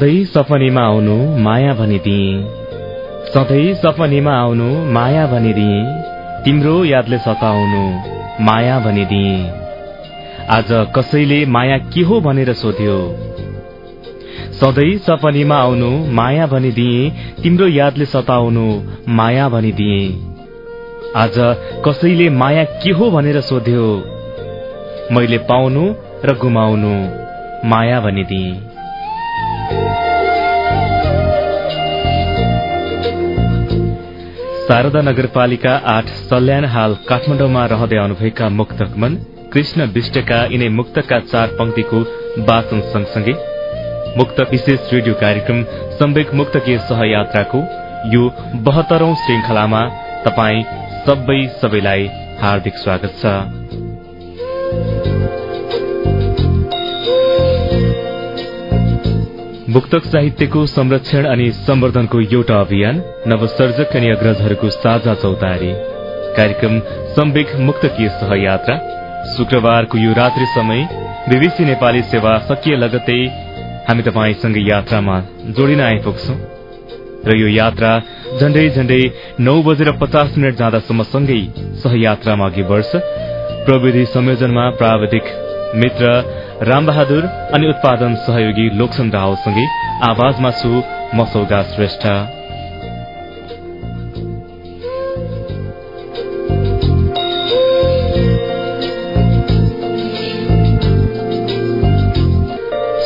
सधैँ सपनीमा आउनु माया भनिदिए। सधैँ सपनीमा आउनु माया भनिदिए। तिम्रो यादले सताउनु माया भनिदिए। आज कसैले माया के हो भनेर सोध्यो? सधैँ सपनीमा आउनु माया भनिदिए। तिम्रो यादले सताउनु माया भनिदिए। आज कसैले माया के हो भनेर सोध्यो? मैले पाउनु र गुमाउनु माया भनिदिए। शारदा नगरपालिका आठ सल्यान हाल काठमाडौँमा रहँदै आउनुभएका मुक्तकमन कृष्ण विष्टका यिनै मुक्तका चार पंक्तिको वाचन सँगसँगै मुक्त विशेष रेडियो कार्यक्रम सम्वेक मुक्तकीय सहयात्राको यो बहत्तरौं श्रृंखलामा तपाई सबै सबैलाई हार्दिक स्वागत छ। मुक्तक साहित्यको संरक्षण अनि सम्वर्धनको एउटा अभियान नवसर्जक अनि अग्रजहरूको साझा चौतारी। कार्यक्रम सम्वेक मुक्तकीय सहयात्रा। शुक्रबारको यो रात्रि समय बीबीसी नेपाली सेवा सकिए लगतै हामी तपाईँसँग यात्रामा जोडिन आइपुग्छौ। र यो यात्रा झण्डै झण्डै नौ बजेर पचास मिनट जाँदासम्म सँगै सहयात्रामा अघि बढ्छ। प्रविधि संयोजनमा प्राविधिक मित्र रामबहादुर अनि उत्पादन सहयोगी लोकसन रावसँगै आवाजमा छु मसौगा श्रेष्ठ।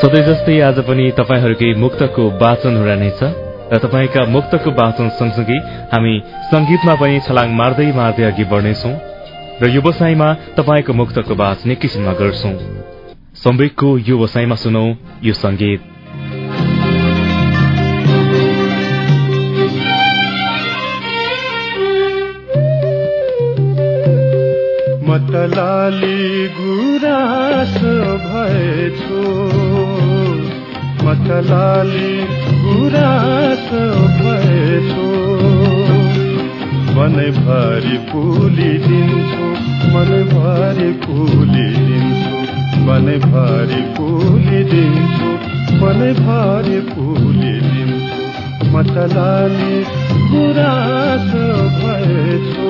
सधैँ जस्तै आज पनि तपाईँहरूकै मुक्तको वाचन हुँदैछ र तपाईँका मुक्तको वाचन सँगसँगै हामी संगीतमा पनि छलाङ मार्दै मार्दै अघि बढ्नेछौ र व्यवसायमा तपाईँको मुक्तको एक किसिममा गर्छौं। सम्वेकको यो वसाईमा सुनौ यो संगीत मतलाली गुरास भएछु। मतलाली गुरास भएछु। मनैभरि दिन्छु मनैभरि दिन्छु मनैभरि दिन्छु मनैभरि दिन्छु मतलाली गुरास भएछु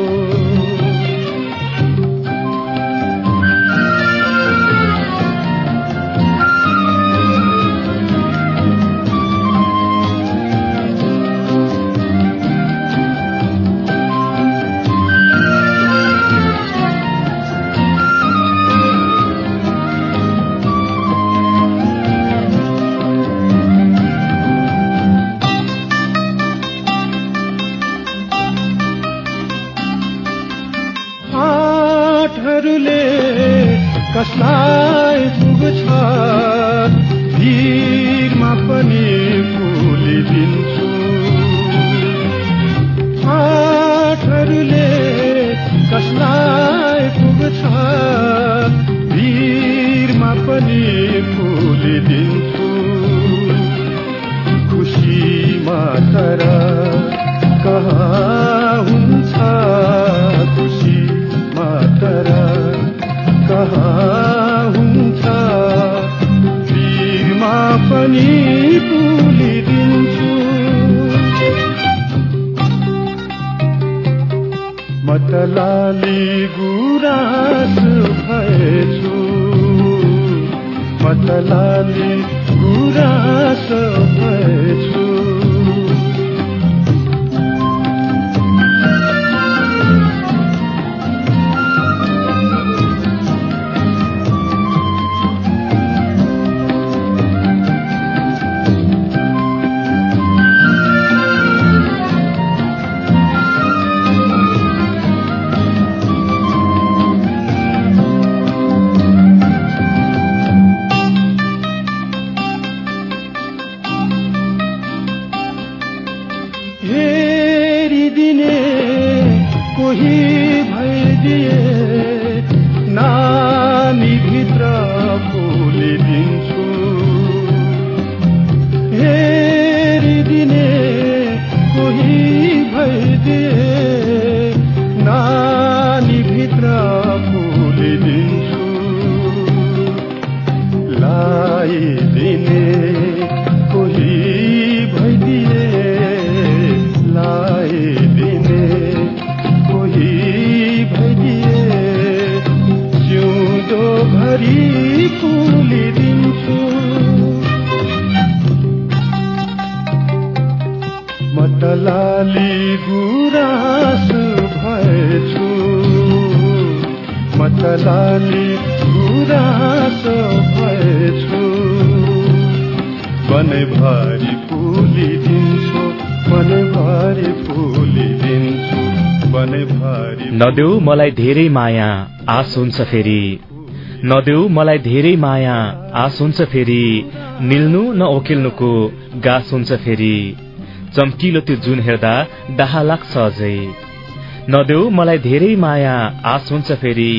भएछु। मनैभरि दिन्छु नदेऊ मलाई धेरै माया आस हुन्छ फेरि। नदेऊ मलाई धेरै माया आस हुन्छ फेरि। निल्नु न ओकेल्नुको गास हुन्छ फेरि। चम्किलो त्यो जुन हेर्दा डाहा लाग्छ अझै। नदेऊ मलाई धेरै माया आश हुन्छ फेरि।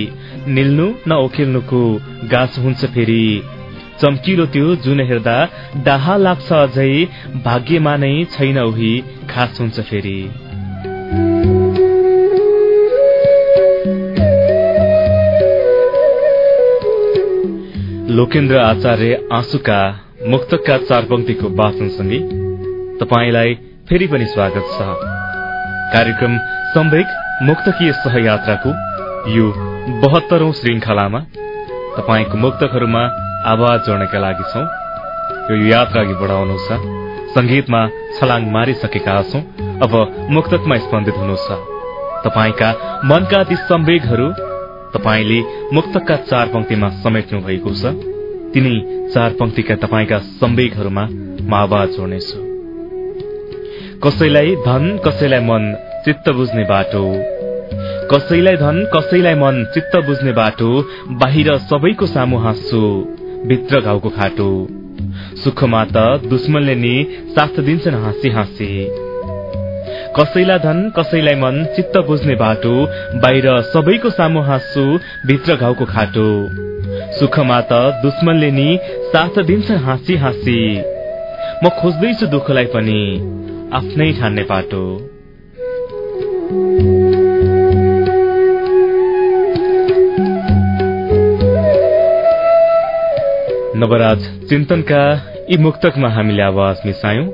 निल्नु न ओखेल्नुको गाछ हुन्छ फेरि। चम्किलो त्यो जुन हेर्दा डाहा लाग्छ अझै भाग्यमा नै छैन उही खास हुन्छ फेरि। लोकेन्द्र आचार्य आँसुका मुक्तका चार पंक्तिको वाचनसँगै तपाईँलाई फेरि पनि स्वागत छ। कार्यक्रम सम्वेक मुक्तकीय सहयात्राको यो बहत्तरौं श्रृंखलामा तपाईँको मुक्तकहरूमा आवाज जोड्नका लागि छौं। यो यात्रा अघि बढाउनु छ। संगीतमा छलाङ मारिसकेका छौं। अब मुक्तकमा स्पन्दित हुनु छ तपाईँका मनका ती सम्वेगहरू तपाईँले मुक्तकका चार पंक्तिमा समेट्नु भएको छ। तिनै चार पंक्तिका तपाईँका सम्वेगहरूमा म आवाज जोड्नेछु। कसैलाई धन कसैलाई मन चित्त बुझ्ने बाटो। कसैलाई धन कसैलाई मन चित्त बुझ्ने बाटो बाहिर सबैको सामु हाँस्छु भित्र घाउको खाटो। सुखमा त दुश्मनले नि साथ दिन्छन् हाँसी हाँसी। कसैलाई धन कसैलाई मन चित्त बुझ्ने बाटो बाहिर सबैको सामु हाँस्छु भित्र घाउको खाटो। सुखमा त दुश्मनले नि साथ दिन्छन् हाँसी हाँसी। म खोज्दैछु दुःखलाई पनि आफ्नै ठान्ने पाटो नवराज चिन्तनका यी मुक्तकमा हामीले आवाज मिसायौं।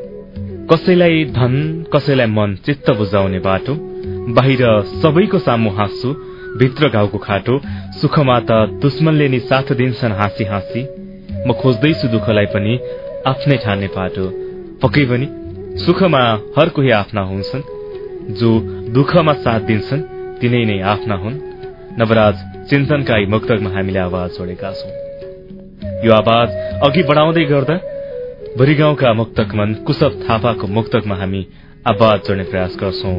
कसैलाई धन कसैलाई मन चित्त बुझाउने बाटो बाहिर सबैको सामु हाँस्छु भित्र घाउको खाटो सुखमा त दुश्मनले नि साथ दिन्छन् हाँसी हाँसी। म खोज्दैछु दुःखलाई पनि आफ्नै ठान्ने पाटो पक्कै पनि सुखमा हर कोही आफ्ना हुन्छन्। जो दुःखमा साथ दिन्छन् तिनै नै आफ्ना हुन्। नवराज चिन्तनका यी मुक्तकमा हामीले आवाज जोडेका छौं। यो आवाज अघि बढाउँदै गर्दा भुरी गाउँका मुक्तक मन कुशव थापाको मुक्तकमा हामी आवाज जोड्ने प्रयास गर्छौ।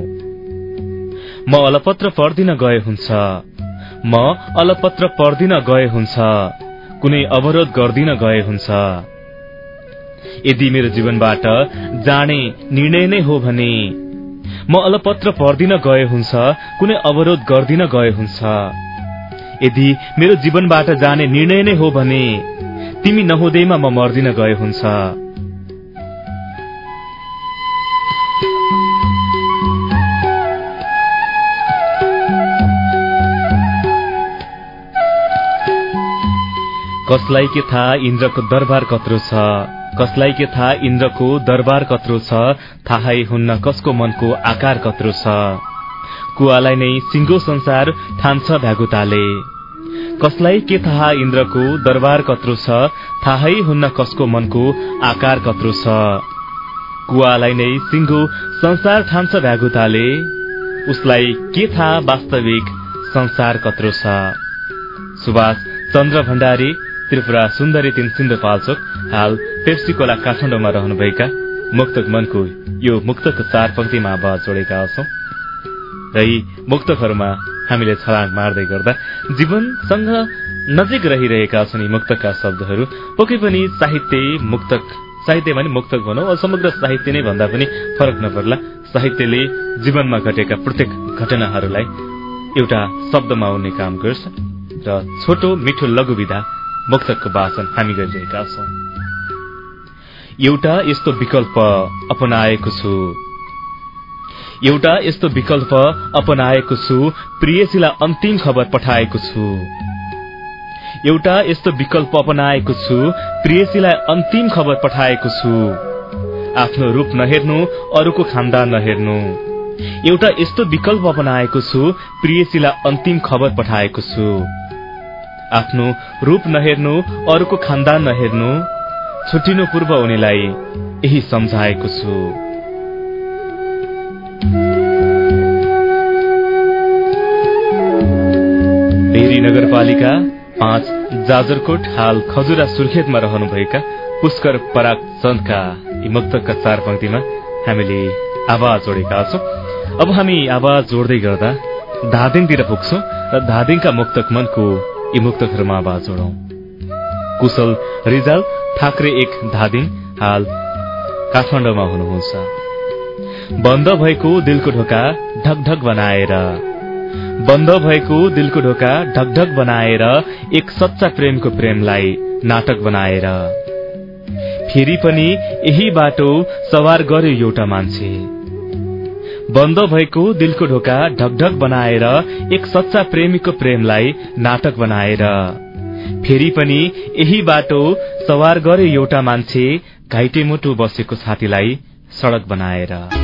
म अलपत्र पर्दिन गए हुन्छ। म अलपत्र पर्दिन गए हुन्छ। कुनै अवरोध गर्दिन गए हुन्छ। यदि मेरो जीवनबाट जाने निर्णय नै हो भने म अलपत्र पर्दिन गए हुन्छ कुनै अवरोध गर्दिन गए हुन्छ। यदि मेरो जीवनबाट जाने निर्णय नै हो भने तिमी नहुँदैमा म मर्दिन गए हुन्छ। कसलाई के थाहा इन्द्रको दरबार कत्रो छ? कसलाई के थाहा इन्द्रको दरबार कत्रो छ? थाहै हुन्न कसको मनको आकार कत्रो छ? कुवालाई नै सिङ्गो संसार ठान्छ भ्यागुताले। कसलाई के थाहा इन्द्रको दरबार कत्रो छ थाहै हुन्न कसको मनको आकार कत्रो छ। कुवालाई नै सिङ्गो संसार ठान्छ भ्यागुताले उसलाई के थाहा वास्तविक संसार कत्रो छ। सुभाष चन्द्र भण्डारी त्रिपुरा सुन्दरी तिन सिन्धुपाल्चोक हाल पेप्सीकोला काठमाडौँमा रहनुभएका मुक्तक मनको यो मुक्तको चार पंक्तिमा आवाज जोडेका छौं। र यी मुक्तकहरूमा हामीले छलाङ मार्दै गर्दा जीवनसँग नजिक रहिरहेका छन् यी मुक्तका शब्दहरू। पक्कै पनि साहित्य मुक्तक साहित्य भने मुक्तक भनौँ समग्र साहित्य नै भन्दा पनि फरक नपर्ला। साहित्यले जीवनमा घटेका प्रत्येक घटनाहरूलाई एउटा शब्दमा आउने काम गर्छ र छोटो मिठो लघु विधा मुक्तकको वाचन हामी गरिरहेका छौं। एउटा यस्तो विकल्प अपनाएको छु। एउटा यस्तो विकल्प अपनाएको छु प्रियसीलाई अन्तिम खबर पठाएको छु। एउटा यस्तो विकल्प अपनाएको छु प्रियसीलाई अन्तिम खबर पठाएको छु। आफ्नो रूप नहेर्नु अरूको खान्दा नहेर्नु। एउटा यस्तो विकल्प अपनाएको छु प्रियसीलाई अन्तिम खबर पठाएको छु। आफ्नो रूप नहेर्नु अरूको खानदान नहेर्नु छुट्टिनु पूर्व उनीलाई यही सम्झाएको छु। नगरपालिका पाँच जाजरकोट हाल खजुरा सुर्खेतमा रहनुभएका पुष्कर पराग चन्दका यी मुक्तकका चार पंक्तिमा हामीले आवाज जोडेका छौं। अब हामी आवाज जोड्दै गर्दा धादिङतिर पुग्छौं र धादिङका मुक्तक मनको यी मुक्तकहरूमा आवाज जोडौं। कुशल रिजाल ठाकरे एक धादिङ हाल काठमाडौँमा हुनुहुन्छ। बन्द भएको दिलको ढोका ढकढक बनाएर बन्द भएको दिलको ढोका ढकढक बनाएर एक सच्चा प्रेमको प्रेमलाई नाटक बनाएर। फेरि पनि यही बाटो सवार गर्यो एउटा मान्छे। बन्द भएको दिलको ढोका ढकढक बनाएर एक सच्चा प्रेमीको प्रेमलाई नाटक बनाएर। फेरि पनि यही बाटो सवार गर्यो एउटा मान्छे घाइटे मुटु बसेको छातीलाई सड़क बनाएर।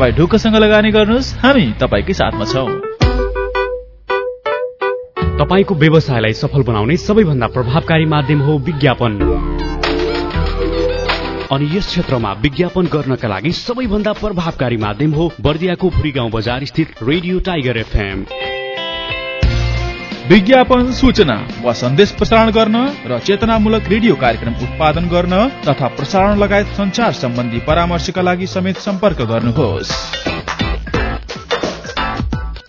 तपाईँ ढुक्कसँग लगानी गर्नुहोस्। हामी तपाईँकै साथमा छौँ। तपाईँको व्यवसायलाई सफल बनाउने सबैभन्दा प्रभावकारी माध्यम हो विज्ञापन। अनि यस क्षेत्रमा विज्ञापन गर्नका लागि सबैभन्दा प्रभावकारी माध्यम हो बर्दियाको भुरी गाउँ बजार स्थित रेडियो टाइगर एफएम। विज्ञापन सूचना वा सन्देश प्रसारण गर्न र चेतनामूलक रेडियो कार्यक्रम उत्पादन गर्न तथा प्रसारण लगायत संचार सम्बन्धी परामर्शका लागि समेत सम्पर्क गर्नुहोस्।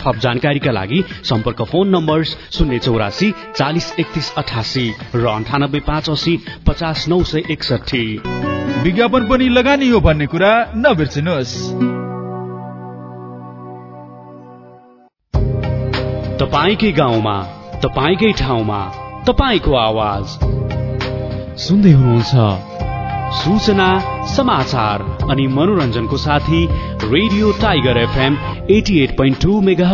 थप जानकारीका लागि सम्पर्क फोन नम्बर शून्य चौरासी चालिस एकतिस अठासी र अन्ठानब्बे पाँच असी पचास नौ सय एकसठी विज्ञापन पनि लगानी हो भन्ने कुरा नबिर्सिनुहोस्। तपाईँकै गाउँमा तपाईँकै ठाउँमा तपाईँको आवाज। सुन्दै हुनुहुन्छ सूचना समाचार अनि मनोरञ्जनको साथी radio tiger FM eighty eight point two mega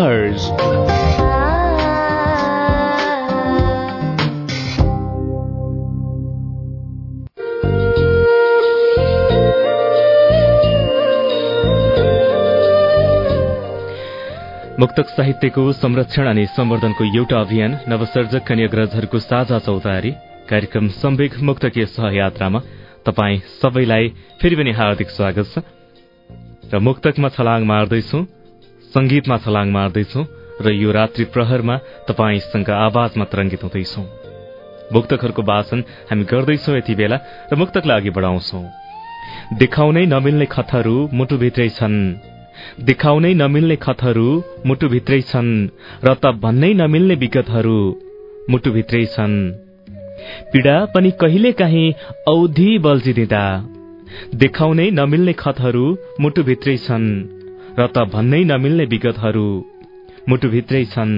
मुक्तक साहित्यको संरक्षण अनि सम्वर्धनको एउटा अभियान नवसर्जक अनि अग्रजहरूको साझा चौतारी कार्यक्रम सम्वेक मुक्तकीय सहयात्रामा तपाईँ सबैलाई फेरि पनि हार्दिक स्वागत छ। र मुक्तकमा छलाङ मार्दैछौ संगीतमा छलाङ मार्दैछौ र यो रात्रि प्रहरमा तपाईँसँग आवाजमा तरंगित हुँदैछौ। मुक्तकहरूको वाचन हामी गर्दैछौ यति बेला र मुक्तकलाई अघि बढाउँछौ। देखाउनै नमिल्ने खतहरू मुटुभित्रै छन्। देखाउनै नमिल्ने खतहरू मुटुभित्रै छन् र त भन्नै नमिल्ने विगतहरू मुटुभित्रै छन्। पीड़ा पनि कहिले काहीँ औधी बल्झिदिँदा। देखाउनै नमिल्ने खतहरू मुटुभित्रै छन् र त भन्नै नमिल्ने विगतहरू मुटुभित्रै छन्।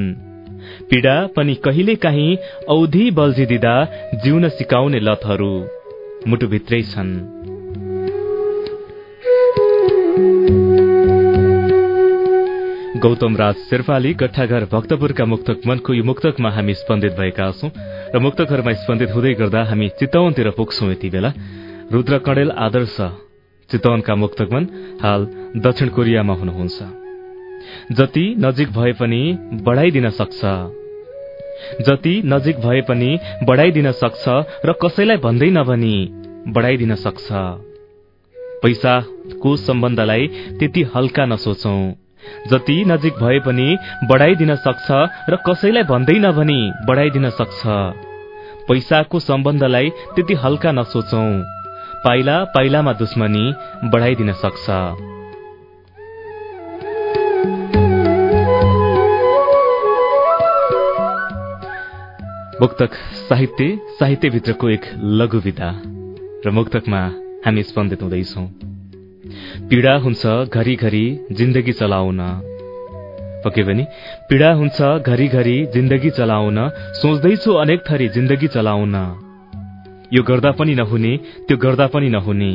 पीड़ा पनि कहिले काहीँ औधी बल्झिदिँदा जिउन सिकाउने लतहरू मुटुभित्रै छन्। गौतम राज शेर्पाली गट्ठाघर भक्तपुरका मुक्तक मनको यो मुक्तकमा हामी स्पन्दित भएका छौं। र मुक्तकहरूमा स्पन्दित हुँदै गर्दा हामी चितवनतिर पुग्छौं यति बेला। रुद्र कणेल आदर्श चितवनका मुक्तकमन हाल दक्षिण कोरियामा हुनुहुन्छ। जति नजिक भए पनि बढ़ाइदिन सक्छ। जति नजिक भए पनि बढ़ाइदिन सक्छ र कसैलाई भन्दै नभनी बढ़ाइदिन सक्छ। पैसाको सम्बन्धलाई त्यति हल्का नसोचौं। जति नजिक भए पनि बढ़ाइदिन सक्छ र कसैलाई भन्दै नभनी बढ़ाइदिन सक्छ। पैसाको सम्बन्धलाई त्यति हल्का नसोचौं। पाइला पाइलामा दुश्मनी बढ़ाइदिन सक्छ। मुक्तक साहित्य साहित्यभित्रको एक लघु विधा र मुक्तकमा हामी स्पन्दित हुँदैछौं। पीड़ा हुन्छ घरिघरि जिन्दगी चलाउन। पके पनि पीड़ा हुन्छ घरिघरि जिन्दगी चलाउन सोच्दैछु अनेक थरी जिन्दगी चलाउन। यो गर्दा पनि नहुने त्यो गर्दा पनि नहुने।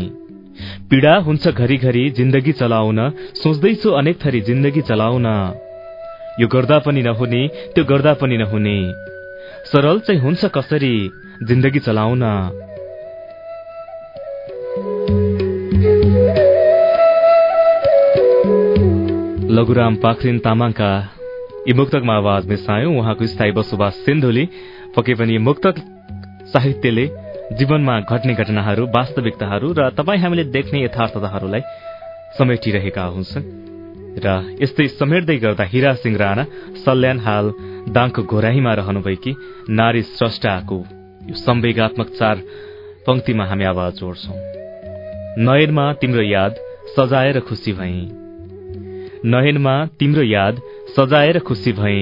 पीड़ा हुन्छ घरिघरि जिन्दगी चलाउन सोच्दैछु अनेक थरी जिन्दगी चलाउन। यो गर्दा पनि नहुने त्यो गर्दा पनि नहुने। सरल चाहिँ हुन्छ कसरी जिन्दगी चलाउन? लघुराम पाखरिन तामाङका यी मुक्तकमा आवाज मिसायौं। उहाँको स्थायी बसोबास सिन्धुली पके पनि मुक्तक साहित्यले जीवनमा घट्ने घटनाहरू वास्तविकताहरू र तपाईँ हामीले देख्ने यथार्थताहरूलाई समेटिरहेका हुन्छन्। र यस्तै समेट्दै गर्दा हिरा सिंह राणा सल्यान हाल दाङको घोराहीमा रहनुभएकी नारी स्रष्टाको यो सम्वेगात्मक चार पंक्तिमा हामी आवाज जोड्छौं। नयनमा तिम्रो याद सजाएर खुसी भई। नयनमा तिम्रो याद सजाएर खुसी भए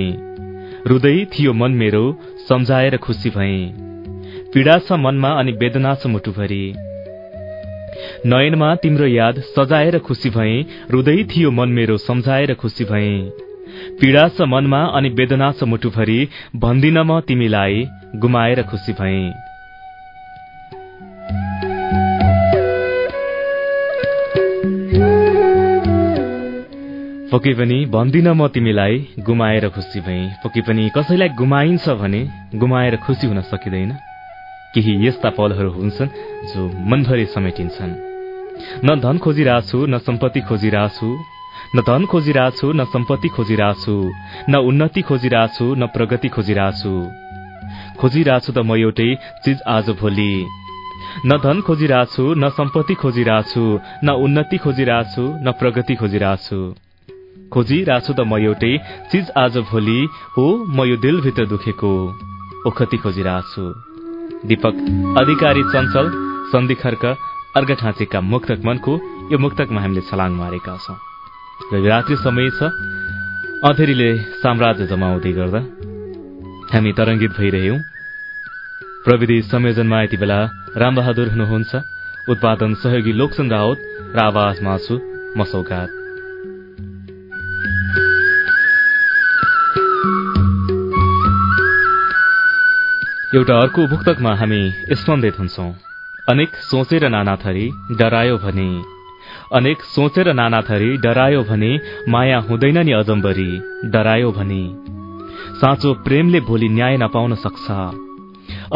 रुदै थियो मन मेरो सम्झाएर खुसी भए पीड़ा छ मनमा अनि वेदना छ मुटुभरि। नयनमा तिम्रो याद सजाएर खुसी भए रुदै थियो मन मेरो सम्झाएर खुसी भए पीड़ा छ मनमा अनि वेदना छ मुटुभरि। भन्दिन म तिमीलाई गुमाएर खुसी भए पके पनि भन्दिन म तिमीलाई गुमाएर खुसी भए पके पनि कसैलाई गुमाइन्छ भने गुमाएर खुसी हुन सकिँदैन। केही यस्ता पलहरू हुन्छन् जो मनभरि समेटिन्छन्। न धन खोजिरहेछु न सम्पत्ति खोजिरहेछु। न धन खोजिरहेछु न सम्पत्ति खोजिरहेछु। न उन्नति खोजिरहेछु न प्रगति खोजिरहेछु। खोजिरहेछु त म एउटै चिज आज भोलि। न धन खोजिरहेछु न सम्पत्ति खोजिरहेछु। न उन्नति खोजिरहेछु न प्रगति खोजिरहेछु। खोजिरहेछु त म एउटै चिज आज भोलि हो म यो दिलभित्र दुखेको। ओखती खोजिरहेछु दीपक अधिकारी चञ्चल सन्धि खर्क अर्घाठाँचेका मुक्तक मनको यो मुक्तकमा हामीले छलाङ मारेका छौं। र रात्रि समय छ। अँधेरीले साम्राज्य जमाउँदै गर्दा हामी तरंगित भइरह्यौं प्रविधि संयोजनमा यति बेला रामबहादुर हुनुहुन्छ। उत्पादन सहयोगी लोकसन रावत र आवाजमा छु म सौगात एउटा अर्को भुक्तकमा हामी स्पन्दित हुन्छौं। अनेक सोचेर नाना थरी डरायो भने अनेक सोचेर नाना थरी डरायो भने माया हुँदैन नि अजम्बरी डरायो भने। साँचो प्रेमले भोलि न्याय नपाउन सक्छ।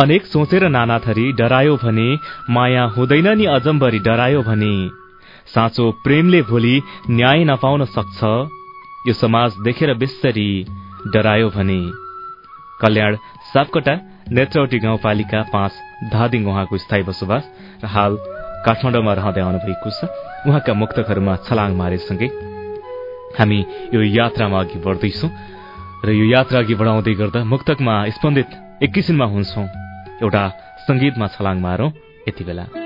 अनेक सोचेर नाना थरी डरायो भने माया हुँदैन नि अजम्बरी डरायो भने। साँचो प्रेमले भोलि न्याय नपाउन सक्छ। यो समाज देखेर बेसरी डरायो भने। कल्याण सापकोटा नेत्रौटी गाउँपालिका पाँच धादिङ उहाँको स्थायी बसोबास र हाल काठमाडौँमा रहँदै आउनुभएको छ। उहाँका मुक्तकहरूमा छलाङ मारेसँगै हामी यो यात्रामा अघि बढ्दैछौ र यो यात्रा अघि बढाउँदै गर्दा मुक्तकमा स्पन्दित एक किसिममा हुन्छौं। एउटा संगीतमा छलाङ मारौं यति बेला।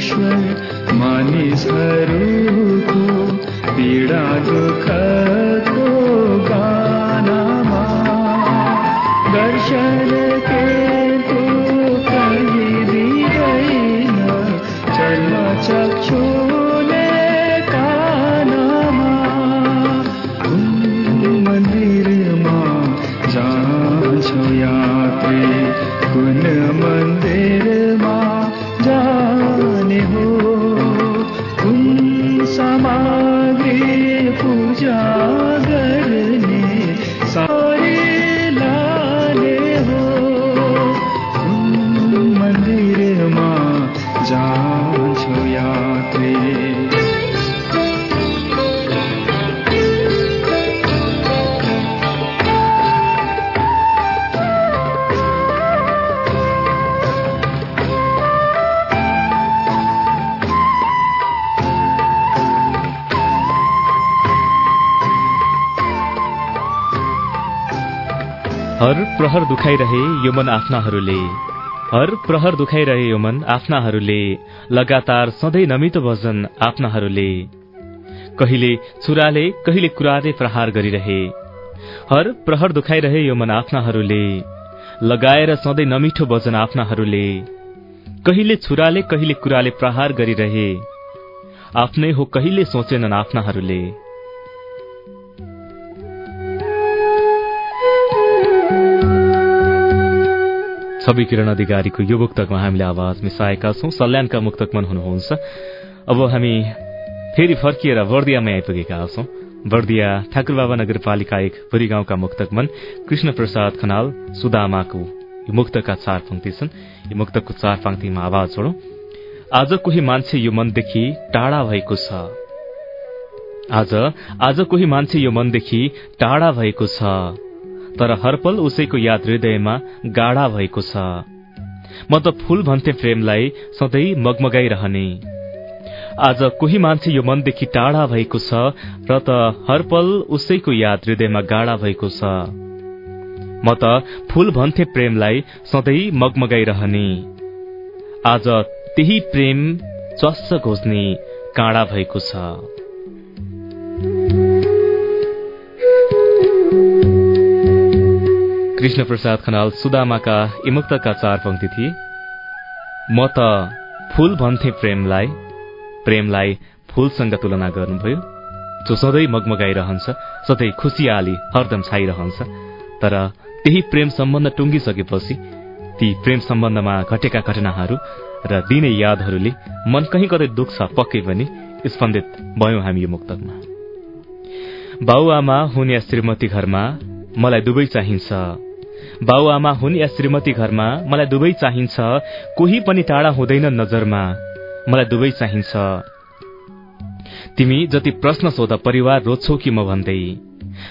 ईश्वर मानिसहरूको पीडा दुःखको गानामा दर्शन प्रहर दुखाइरहे यो मन आफ्नाहरूले। हर प्रहर दुखाइरहे यो मन आफ्नाहरूले। लगातार सधैँ नमितो भजन आफ्नाहरूले। कहिले छुराले कहिले कुराले प्रहार गरिरहे। हर प्रहर दुखाइरहे यो मन आफ्नाहरूले। लगाएर सधैँ नमिठो भजन आफ्नाहरूले। कहिले छुराले कहिले कुराले प्रहार गरिरहे। आफ्नै हो कहिले सोचेनन् आफ्नाहरूले। छवि किरण अधिकारीको यो मुक्तकमा हामीले आवाज मिसाएका छौं। सल्यानका मुक्तक मन हुनुहुन्छ। अब हामी फेरि फर्किएर बर्दियामा आइपुगेका छौं। बर्दिया ठाकुरबाबा नगरपालिका एक भुरी गाउँका मुक्तक मन कृष्ण प्रसाद खनाल सुदामाको यो मुक्तका चार पंक्ति छन्। यो मुक्तकको चार पंक्तिमा आवाज छोडौं आज कोही मान्छे यो मनदेखि टाढा भएको छ। आज आज कोही मान्छे यो मनदेखि टाढा भएको छ। तर हरपल उसैको याद हृदयमा गाढा भएको छ। म त फूल भन्थे प्रेमलाई सधैँ मगमगाइरहने। आज कोही मान्छे यो मनदेखि टाढा भएको छ र त हरपल उसैको याद हृदयमा गाढा भएको छ। म त फूल भन्थे प्रेमलाई सधैँ मगमगाइरहने। आज त्यही प्रेम चस्स घोज्ने काँडा भएको छ। कृष्ण प्रसाद खनाल सुदामाका इमुक्तका चार पंक्ति थिए। म त फूल भन्थे प्रेमलाई प्रेमलाई फूलसँग तुलना गर्नुभयो। जो सधैँ मगमगाइरहन्छ सधैँ खुसियाली हरदम छाइरहन्छ। तर त्यही प्रेम सम्बन्ध टुङ्गिसकेपछि ती प्रेम सम्बन्धमा घटेका घटनाहरू र दिने यादहरूले मन कहीँ कतै दुख्छ पक्कै पनि स्पन्दित भयौं हामी यो मुक्तकमा। बाबुआमा हुने श्रीमती घरमा मलाई दुवै चाहिन्छ। बाबुआमा हुन् या श्रीमती घरमा मलाई दुवै चाहिन्छ कोही पनि टाढा हुँदैन नजरमा। मलाई दुवै चाहिन्छ। तिमी जति प्रश्न सोध परिवार रोज्छौ कि म भन्दै।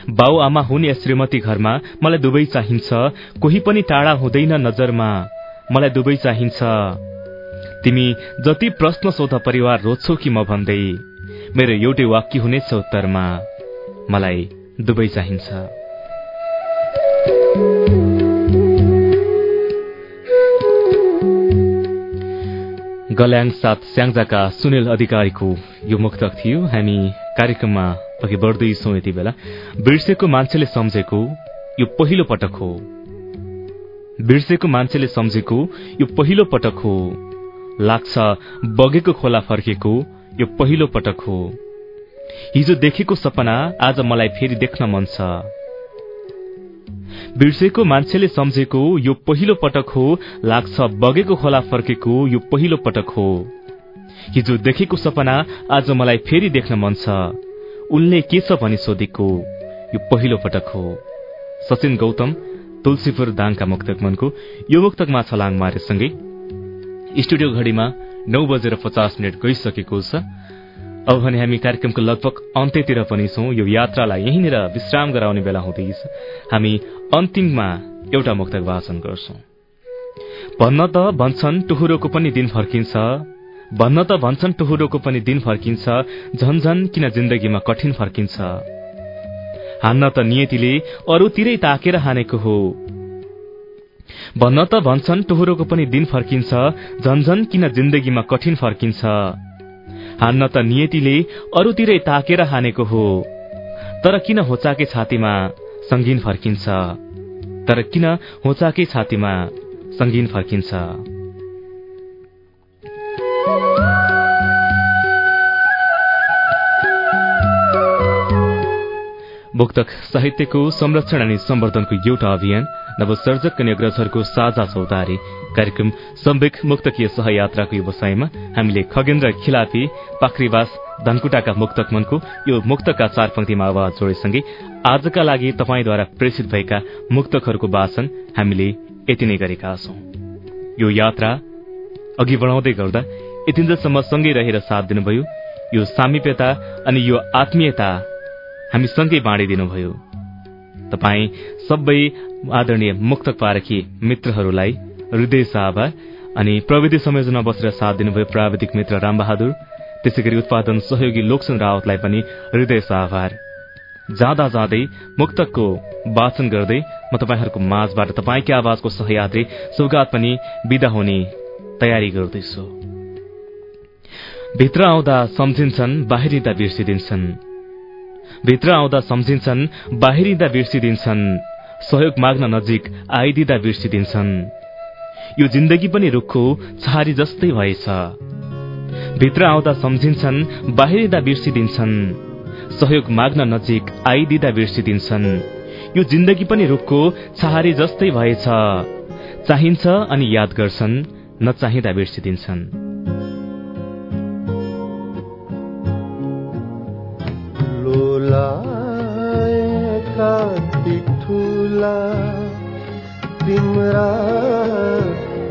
बाउ आमा हुन् या श्रीमती घरमा मलाई दुवै चाहिन्छ कोही पनि टाढा हुँदैन नजरमा। मलाई दुवै चाहिन्छ। तिमी जति प्रश्न सोध परिवार रोज्छौ कि म भन्दै। मेरो एउटै वाक्य हुनेछ उत्तरमा। मलाई दुवै चाहिन्छ। गल्याङ साथ स्याङ्जाका सुनिल अधिकारीको यो मुक्तक थियो। हामी कार्यक्रममा अघि बढ्दैछौ यति बेला। बिर्सेको मान्छेले सम्झेको यो पहिलो पटक हो। बिर्सेको मान्छेले सम्झेको यो पहिलो पटक हो। लाग्छ बगेको खोला फर्केको यो पहिलो पटक हो। हिजो देखेको सपना आज मलाई फेरि देख्न मन छ। बिर्सेको मान्छेले सम्झेको यो पहिलो पटक हो लाग्छ बगेको खोला फर्केको यो पहिलो पटक हो। हिजो देखेको सपना आज मलाई फेरि देख्न मन छ। उनले के छ भनी सोधेको यो पहिलो पटक हो। सचिन गौतम तुलसीपुर दाङका मुक्तक मनको यो मुक्तकमा छलाङ मारेसँगै। स्टुडियो घड़ीमा नौ बजेर पचास मिनट गइसकेको छ। अब भने हामी कार्यक्रमको लगभग अन्त्यतिर पनि छौं। यो यात्रालाई यहीँनिर विश्राम गराउने बेला हुँदैछ। हामी अन्तिममा एउटा मुक्तक वाचन गर्छौं। भन्न त भन्छन् टुहुरोको पनि दिन फर्किन्छ। भन्न त भन्छन् टुहुरोको पनि दिन फर्किन्छ। झन्झन किन जिन्दगीमा कठिन फर्किन्छ। हान्न त नियतिले अरूतिरै ताकेर हानेको हो। भन्न त भन्छन् टुहुरोको पनि दिन फर्किन्छ। झन्झन किन जिन्दगीमा कठिन फर्किन्छ। हान्न त नियतिले अरूतिरै ताकेर हानेको हो। तर किन होचाके छातीमा संगीन फर्किन्छ? तर किन होचाके छातीमा संगीन फर्किन्छ? मुक्तक साहित्यको संरक्षण अनि सम्वर्धनको एउटा अभियान नवसर्जक अनि अग्रजहरूको साझा चौतारी कार्यक्रम सम्वेक मुक्तकीय सहयात्राको व्यवसायमा हामीले खगेन्द्र खिलापी पाखरीवास धनकुटाका मुक्तक मनको यो मुक्तका चार पंक्तिमा आवाज जोडेसँगै आजका लागि तपाईँद्वारा प्रेषित भएका मुक्तकहरूको वाचन हामीले यति नै गरेका छौं। यो यात्रा अघि बढाउँदै गर्दा यतिन्जेलसम्म सँगै रहेर साथ दिनुभयो। यो सामिप्यता अनि यो आत्मीयता हामी सँगै बाँडिदिनुभयो। तपाई सबै आदरणीय मुक्तक पारखी मित्रहरूलाई हृदय आभार अनि प्रविधि संयोजनमा बसेर साथ दिनुभयो प्राविधिक मित्र रामबहादुर। त्यसै गरी उत्पादन सहयोगी लोकसन रावतलाई पनि हृदय आभार जाँदा जाँदै मुक्तकको वाचन गर्दै म तपाईँहरूको माझबाट तपाईँकै आवाजको सहयात्री सौगात पनि विदा हुने तयारी गर्दैछु। भित्र आउँदा सम्झिन्छन् बाहिरिँदा बिर्सिदिन्छन्। भित्र आउँदा सम्झिन्छन् बाहिरिँदा बिर्सिदिन्छन्। सहयोग माग्न नजिक आइदिँदा बिर्सिदिन्छन्। यो जिन्दगी पनि रुखो छहारी जस्तै भएछ। भित्र आउँदा सम्झिन्छन् बाहिरिँदा बिर्सिदिन्छन्। सहयोग माग्न नजिक आइदिँदा बिर्सिदिन्छन्। यो जिन्दगी पनि रुखको छहारी जस्तै भएछ। चाहिन्छ अनि याद गर्छन् नचाहिँदा बिर्सिदिन्छन्। लोलाएका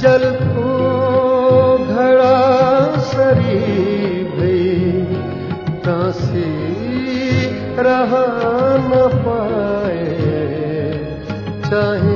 जल को घड़ा सरी भई तासी रहा न पाए चाहे